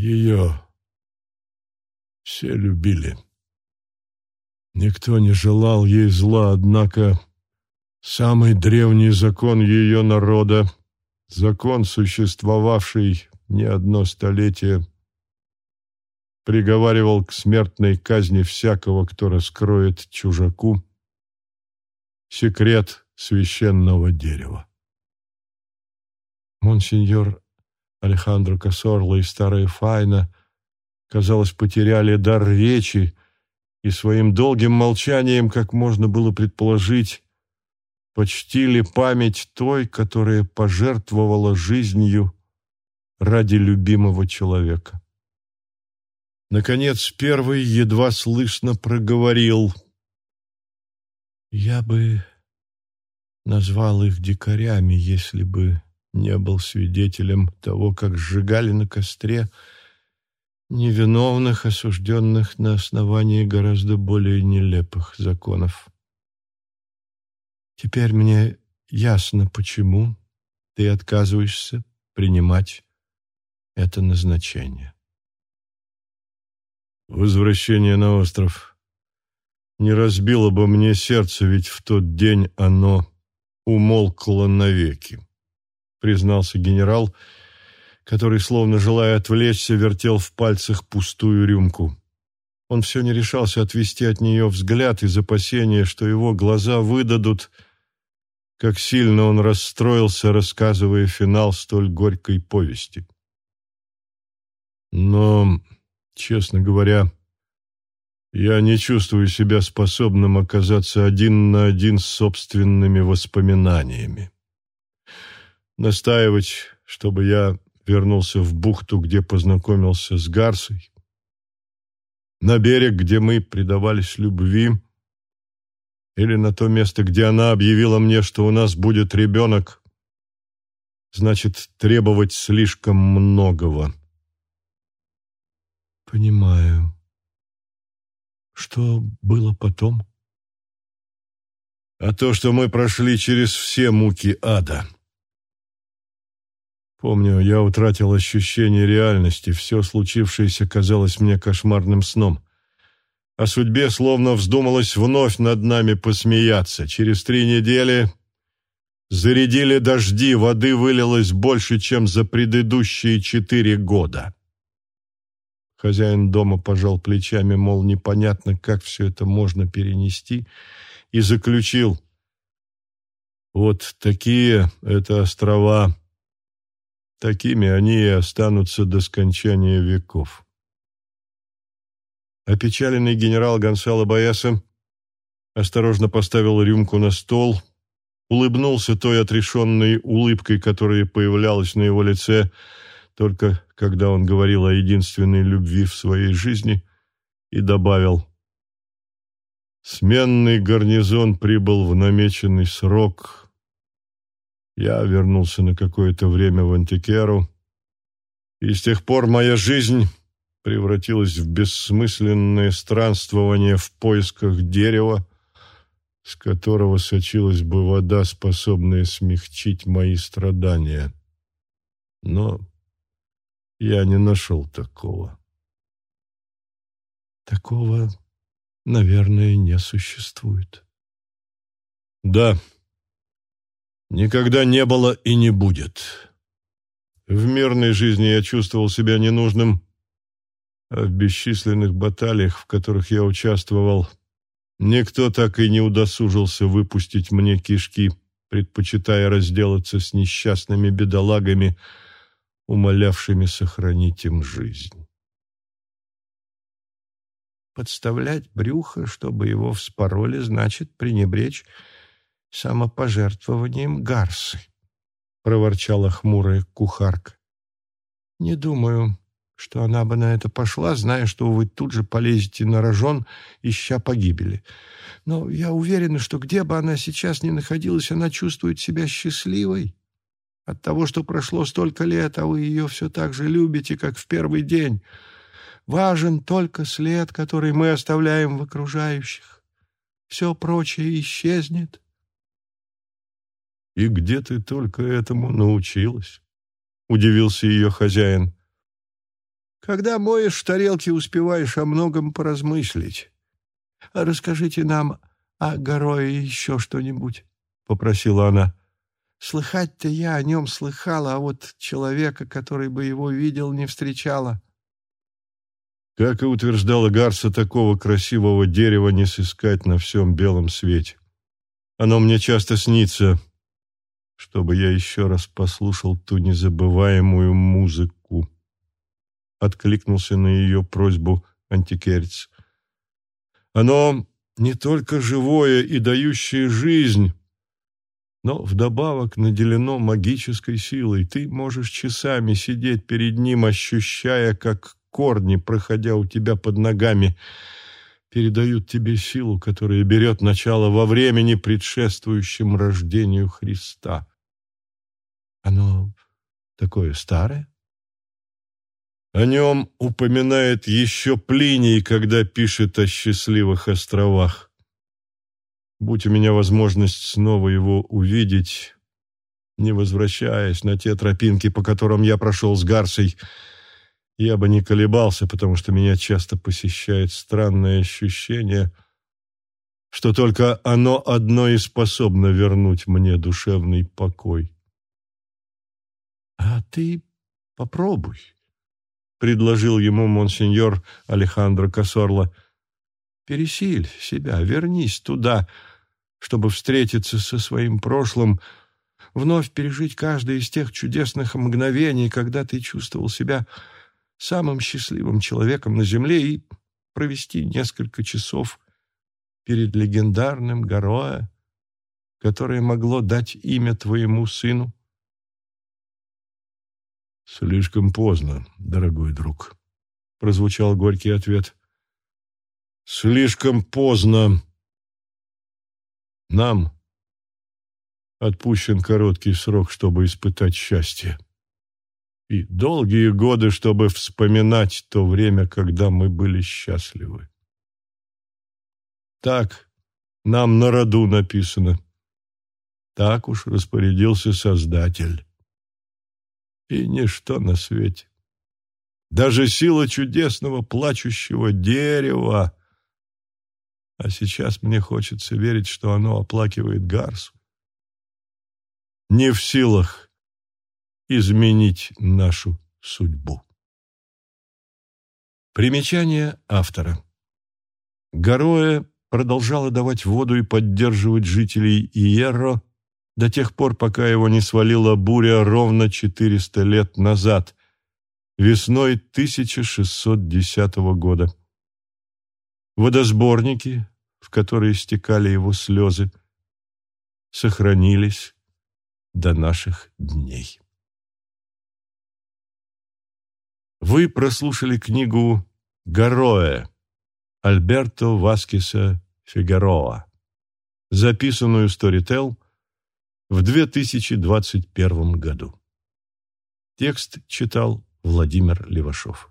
Ее все любили. Никто не желал ей зла, однако самый древний закон ее народа, закон, существовавший не одно столетие, приговаривал к смертной казни всякого, кто раскроет чужаку секрет священного дерева. Монсеньор Алехандро Кассорло и старая Файна, казалось, потеряли дар речи и своим долгим молчанием, как можно было предположить, почтили память той, которая пожертвовала жизнью ради любимого человека. Наконец, первый едва слышно проговорил. «Я бы назвал их дикарями, если бы не был свидетелем того, как сжигали на костре невиновных, осужденных на основании гораздо более нелепых законов. Теперь мне ясно, почему ты отказываешься принимать это назначение. Возвращение на остров не разбило бы мне сердце, ведь в тот день оно умолкло навеки признался генерал, который, словно желая отвлечься, вертел в пальцах пустую рюмку. Он все не решался отвести от нее взгляд из опасения, что его глаза выдадут, как сильно он расстроился, рассказывая финал столь горькой повести. Но, честно говоря, я не чувствую себя способным оказаться один на один с собственными воспоминаниями настаивать, чтобы я вернулся в бухту, где познакомился с Гарсой, на берег, где мы предавались любви, или на то место, где она объявила мне, что у нас будет ребенок, значит требовать слишком многого. Понимаю. Что было потом? А то, что мы прошли через все муки ада. Помню, я утратил ощущение реальности, все случившееся казалось мне кошмарным сном. О судьбе словно вздумалось вновь над нами посмеяться. Через три недели зарядили дожди, воды вылилось больше, чем за предыдущие четыре года. Хозяин дома пожал плечами, мол, непонятно, как все это можно перенести, и заключил. Вот такие это острова, Такими они и останутся до скончания веков. Опечаленный генерал Гонсало Бояса осторожно поставил рюмку на стол, улыбнулся той отрешенной улыбкой, которая появлялась на его лице только когда он говорил о единственной любви в своей жизни, и добавил «Сменный гарнизон прибыл в намеченный срок, я вернулся на какое-то время в Антикеру, и с тех пор моя жизнь превратилась в бессмысленное странствование в поисках дерева, с которого сочилась бы вода, способная смягчить мои страдания. Но я не нашел такого. Такого, наверное, не существует. Да, никогда не было и не будет. В мирной жизни я чувствовал себя ненужным, а в бесчисленных баталиях, в которых я участвовал, никто так и не удосужился выпустить мне кишки, предпочитая разделаться с несчастными бедолагами, умолявшими сохранить им жизнь. Подставлять брюхо, чтобы его вспороли, значит пренебречь самопожертвованием Гарсы, — проворчала хмурая кухарка. Не думаю, что она бы на это пошла, зная, что вы тут же полезете на рожон, ища погибели. Но я уверена, что где бы она сейчас ни находилась, она чувствует себя счастливой от того, что прошло столько лет, а вы ее все так же любите, как в первый день. Важен только след, который мы оставляем в окружающих. Все прочее исчезнет, «И где ты только этому научилась?» — удивился ее хозяин. Когда моешь тарелки, успеваешь о многом поразмыслить. Расскажите нам о Горое еще что-нибудь, — попросила она. Слыхать-то я о нем слыхала, а вот человека, который бы его видел, не встречала. Как и утверждала Гарса, такого красивого дерева не сыскать на всем белом свете. Оно мне часто снится, чтобы я еще раз послушал ту незабываемую музыку. Откликнулся на ее просьбу антикерец. Оно не только живое и дающее жизнь, но вдобавок наделено магической силой. Ты можешь часами сидеть перед ним, ощущая, как корни, проходя у тебя под ногами, передают тебе силу, которая берет начало во времени, предшествующем рождению Христа. Оно такое старое? О нем упоминает еще Плиний, когда пишет о счастливых островах. Будь у меня возможность снова его увидеть, не возвращаясь на те тропинки, по которым я прошел с Гарсой, я бы не колебался, потому что меня часто посещает странное ощущение, что только оно одно и способно вернуть мне душевный покой. «А ты попробуй», — предложил ему монсеньор Алехандро Касорло. «Пересиль себя, вернись туда, чтобы встретиться со своим прошлым, вновь пережить каждое из тех чудесных мгновений, когда ты чувствовал себя самым счастливым человеком на земле и провести несколько часов перед легендарным Гароа, которое могло дать имя твоему сыну». «Слишком поздно, дорогой друг», — прозвучал горький ответ. «Слишком поздно. Нам отпущен короткий срок, чтобы испытать счастье. И долгие годы, чтобы вспоминать то время, когда мы были счастливы. Так нам на роду написано. Так уж распорядился Создатель и ничто на свете. Даже сила чудесного плачущего дерева. А сейчас мне хочется верить, что оно оплакивает Гарсу. Не в силах изменить нашу судьбу. Примечание автора. Гароэ продолжала давать воду и поддерживать жителей Иерро, до тех пор, пока его не свалила буря ровно 400 лет назад, весной 1610 года. Водосборники, в которые стекали его слезы, сохранились до наших дней. Вы прослушали книгу «Гароэ» Альберто Васкеса Фигароа, записанную Storytel в 2021 году. Текст читал Владимир Левашов.